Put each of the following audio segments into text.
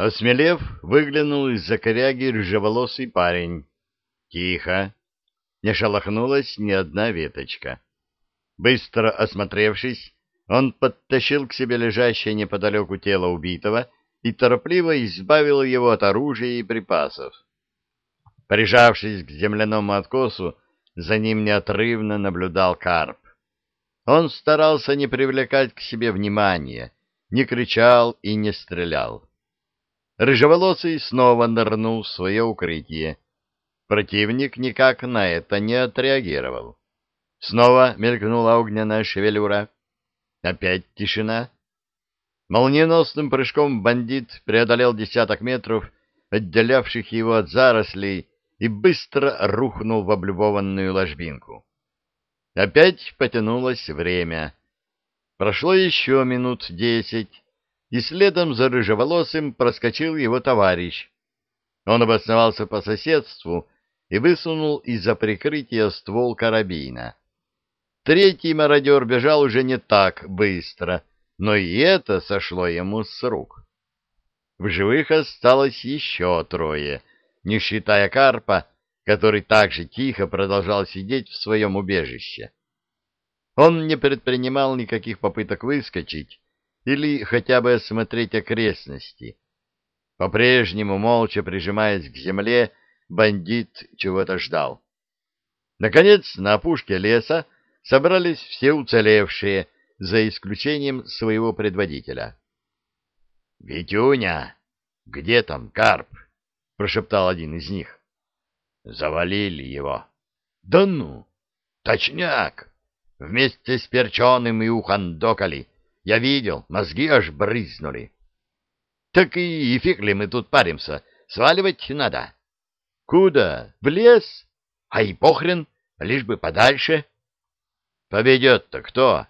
Осмелев, выглянул из-за коряги рыжеволосый парень. Тихо. Не шелохнулась ни одна веточка. Быстро осмотревшись, он подтащил к себе лежащее неподалеку тело убитого и торопливо избавил его от оружия и припасов. Прижавшись к земляному откосу, за ним неотрывно наблюдал карп. Он старался не привлекать к себе внимания, не кричал и не стрелял. Рыжеволосый снова нырнул в свое укрытие. Противник никак на это не отреагировал. Снова мелькнула огненная шевелюра. Опять тишина. Молниеносным прыжком бандит преодолел десяток метров, отделявших его от зарослей, и быстро рухнул в облюбованную ложбинку. Опять потянулось время. Прошло еще минут десять, и следом за рыжеволосым проскочил его товарищ. Он обосновался по соседству и высунул из-за прикрытия ствол карабина. Третий мародер бежал уже не так быстро, но и это сошло ему с рук. В живых осталось еще трое, не считая Карпа, который также тихо продолжал сидеть в своем убежище. Он не предпринимал никаких попыток выскочить или хотя бы осмотреть окрестности. По-прежнему, молча прижимаясь к земле, бандит чего-то ждал. Наконец, на опушке леса собрались все уцелевшие, за исключением своего предводителя. — Витюня, где там карп? — прошептал один из них. Завалили его. Да ну! Точняк! Вместе с перченым и ухандокали. Я видел, мозги аж брызнули. Так и, и фиг ли мы тут паримся? Сваливать надо. Куда? В лес? А и похрен, лишь бы подальше. Поведет-то кто?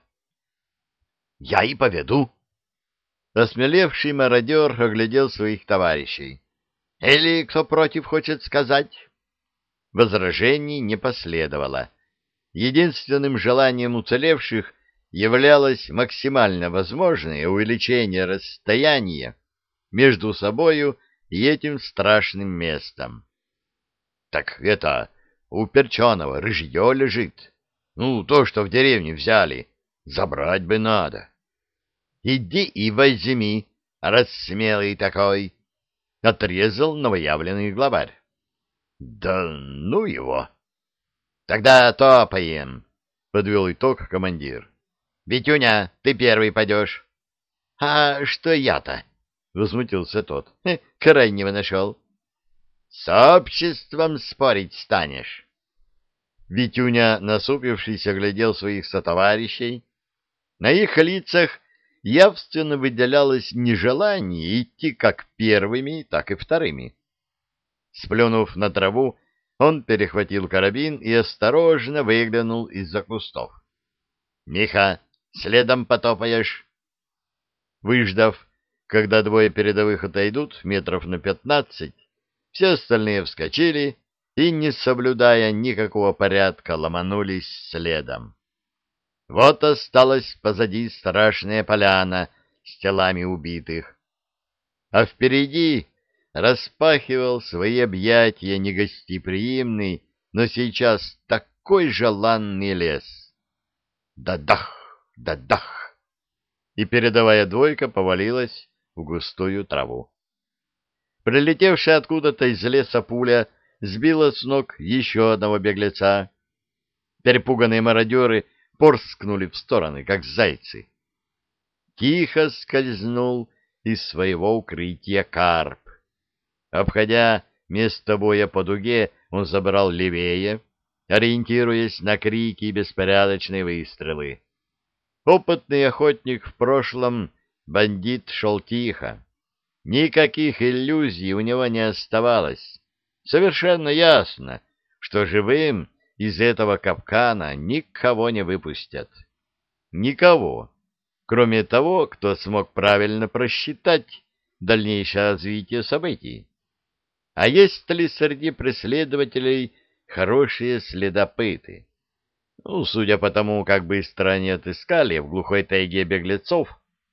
Я и поведу. Осмелевший мародер оглядел своих товарищей. Или кто против хочет сказать? Возражений не последовало. Единственным желанием уцелевших являлось максимально возможное увеличение расстояния между собою и этим страшным местом. — Так это у Перченого рыжье лежит. Ну, то, что в деревне взяли, забрать бы надо. — Иди и возьми, рассмелый такой! — отрезал новоявленный главарь. Да ну его! Тогда топаем, подвел итог командир. Витюня, ты первый пойдешь. А что я-то? Возмутился тот. Крайнего нашел. С обществом спорить станешь. Витюня, насупившись, оглядел своих сотоварищей. На их лицах явственно выделялось нежелание идти как первыми, так и вторыми. Сплюнув на траву, он перехватил карабин и осторожно выглянул из-за кустов. — Миха, следом потопаешь. Выждав, когда двое передовых отойдут метров на пятнадцать, все остальные вскочили и, не соблюдая никакого порядка, ломанулись следом. Вот осталась позади страшная поляна с телами убитых. А впереди распахивал свои объятия негостеприимный, но сейчас такой желанный лес. Да-дах, да-дах! И передовая двойка повалилась в густую траву. Прилетевшая откуда-то из леса пуля сбила с ног еще одного беглеца. Перепуганные мародеры порскнули в стороны, как зайцы. Тихо скользнул из своего укрытия карп. Обходя место боя по дуге, он забрал левее, ориентируясь на крики и беспорядочные выстрелы. Опытный охотник в прошлом, бандит шел тихо. Никаких иллюзий у него не оставалось. Совершенно ясно, что живым из этого капкана никого не выпустят. Никого, кроме того, кто смог правильно просчитать дальнейшее развитие событий. А есть ли среди преследователей хорошие следопыты? Ну, судя по тому, как быстро они отыскали в глухой тайге беглецов,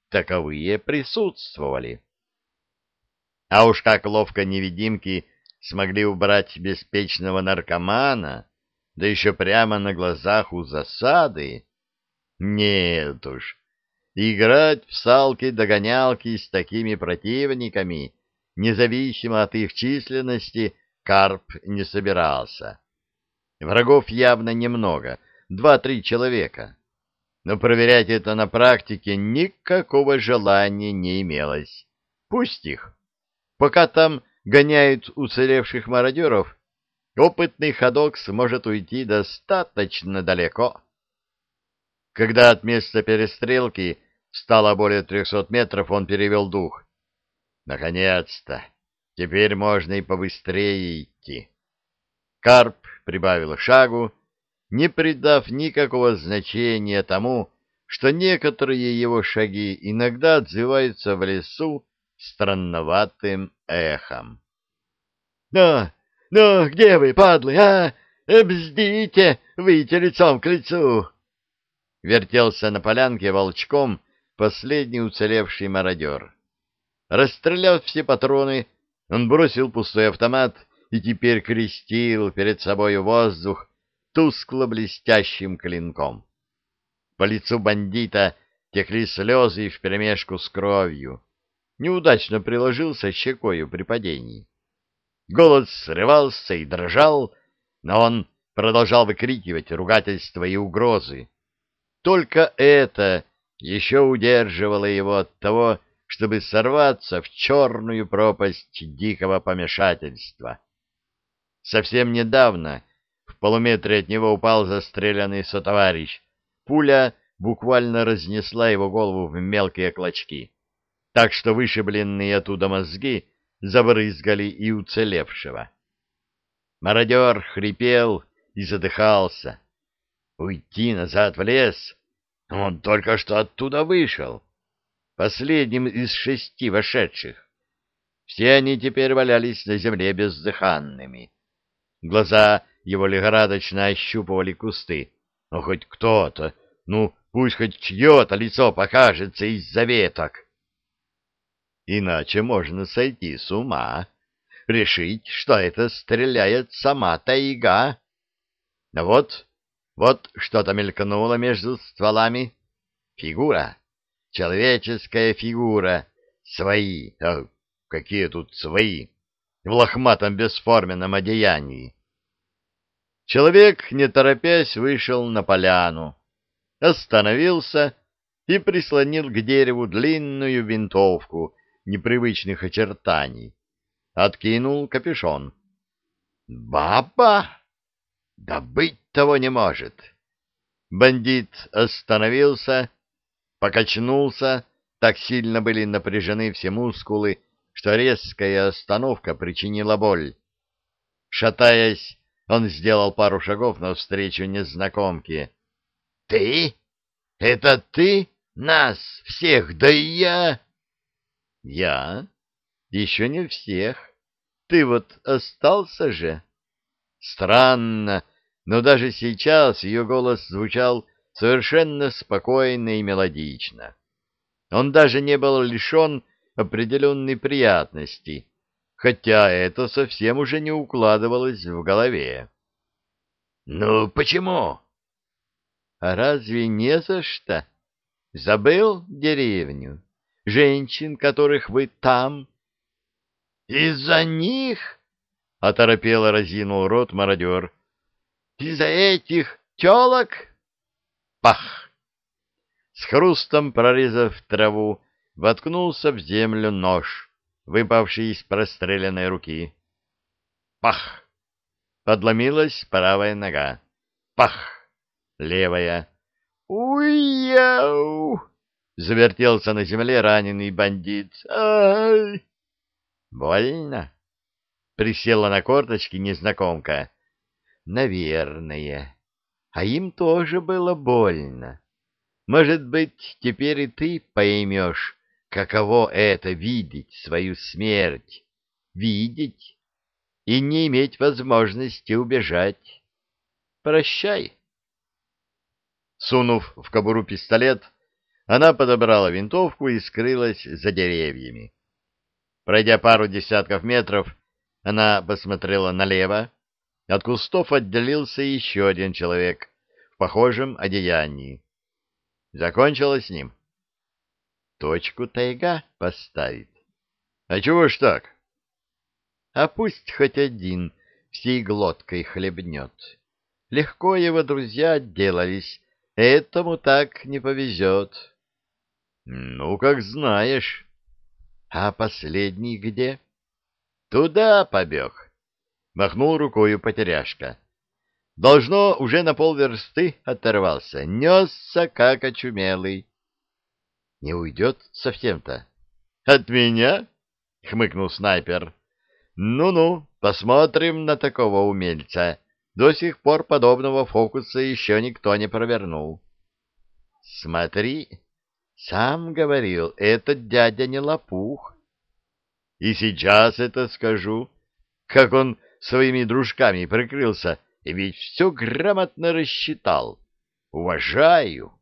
таковые присутствовали. А уж как ловко невидимки смогли убрать беспечного наркомана, да еще прямо на глазах у засады. Нет уж, играть в салки-догонялки с такими противниками, независимо от их численности, Карп не собирался. Врагов явно немного, два-три человека. Но проверять это на практике никакого желания не имелось. Пусть их. Пока там гоняют уцелевших мародеров, опытный ходок сможет уйти достаточно далеко. Когда от места перестрелки стало более трехсот метров, он перевел дух. Наконец-то! Теперь можно и побыстрее идти. Карп прибавил шагу, не придав никакого значения тому, что некоторые его шаги иногда отзываются в лесу странноватым эхом. — Да, да, где вы, падлы, а? Бздите, выйти лицом к лицу! Вертелся на полянке волчком последний уцелевший мародер. Расстреляв все патроны, он бросил пустой автомат и теперь крестил перед собой воздух тускло-блестящим клинком. По лицу бандита текли слезы вперемешку с кровью. Неудачно приложился щекою при падении. Голос срывался и дрожал, но он продолжал выкрикивать ругательства и угрозы. Только это еще удерживало его от того, чтобы сорваться в черную пропасть дикого помешательства. Совсем недавно в полуметре от него упал застреленный сотоварищ. Пуля буквально разнесла его голову в мелкие клочки, так что вышибленные оттуда мозги забрызгали и уцелевшего. Мародер хрипел и задыхался. Уйти назад в лес? Он только что оттуда вышел последним из шести вошедших. Все они теперь валялись на земле бездыханными. Глаза его лихорадочно ощупывали кусты. Ну, хоть кто-то, ну, пусть хоть чье-то лицо покажется из-за веток. Иначе можно сойти с ума, решить, что это стреляет сама тайга. Вот, вот что-то мелькнуло между стволами. Фигура человеческая фигура. Свои. А какие тут свои? В лохматом бесформенном одеянии. Человек, не торопясь, вышел на поляну, остановился и прислонил к дереву длинную винтовку непривычных очертаний. Откинул капюшон. «Баба? Да быть того не может!» Бандит остановился покачнулся, так сильно были напряжены все мускулы, что резкая остановка причинила боль. Шатаясь, он сделал пару шагов навстречу незнакомке. — Ты? Это ты? Нас всех, да и я? — Я? Еще не всех. Ты вот остался же? Странно, но даже сейчас ее голос звучал совершенно спокойно и мелодично. Он даже не был лишен определенной приятности, хотя это совсем уже не укладывалось в голове. — Ну, почему? — А разве не за что? Забыл деревню? Женщин, которых вы там? — Из-за них? — оторопело разинул рот мародер. — Из-за этих телок? Пах! С хрустом прорезав траву, воткнулся в землю нож, выпавший из простреленной руки. Пах! Подломилась правая нога. Пах! Левая. Уяу! Завертелся на земле раненый бандит. Ай! Больно? Присела на корточки незнакомка. Наверное а им тоже было больно. Может быть, теперь и ты поймешь, каково это видеть свою смерть, видеть и не иметь возможности убежать. Прощай. Сунув в кобуру пистолет, она подобрала винтовку и скрылась за деревьями. Пройдя пару десятков метров, она посмотрела налево. От кустов отделился еще один человек в похожем одеянии. Закончила с ним. Точку тайга поставит. А чего ж так? А пусть хоть один всей глоткой хлебнет. Легко его друзья отделались, этому так не повезет. Ну, как знаешь. А последний где? Туда побег. Махнул рукою потеряшка. Должно, уже на полверсты оторвался, несся, как очумелый. Не уйдет совсем-то. От меня? Хмыкнул снайпер. Ну-ну, посмотрим на такого умельца. До сих пор подобного фокуса еще никто не провернул. Смотри, сам говорил, этот дядя не лопух. И сейчас это скажу, как он своими дружками прикрылся, ведь все грамотно рассчитал. Уважаю.